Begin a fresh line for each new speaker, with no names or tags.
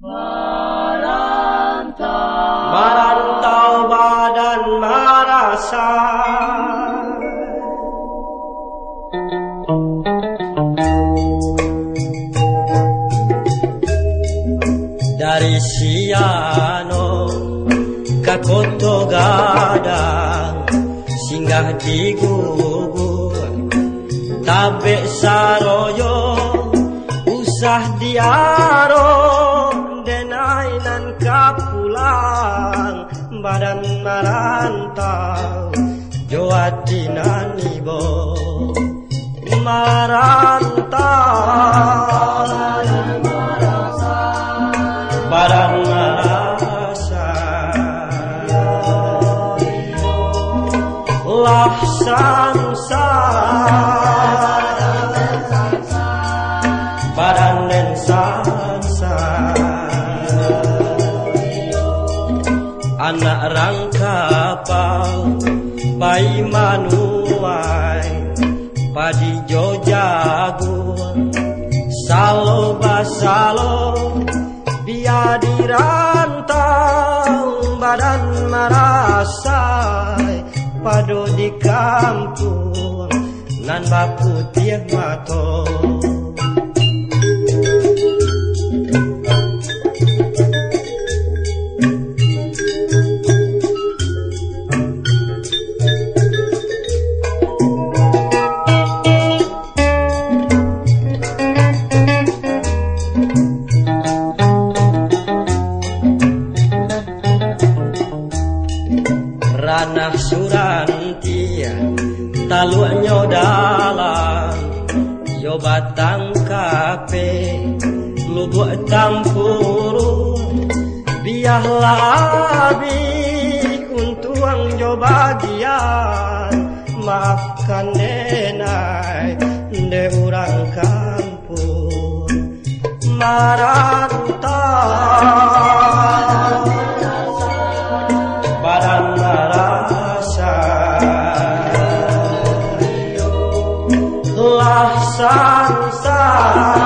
Merantau Merantau badan merasa Dari Siano ke Koto Gadang Singgah di gugur Tabe saroyo Usah diaro Denainan kapulang Badan marantau Joati nanibo Marantau Badan Laksansa Badan Anak rangkapal Bayi manuai Padi jojagun. Salo basalo Biar dirantau badan marasai Pado di kampung Nan bapu tiap mato ranah surantia taluannya dalam yo batang kape lubuk tampuru biah labi untuang yo bagian. Maafkan nenai de urang kampung. Marantau lah sansa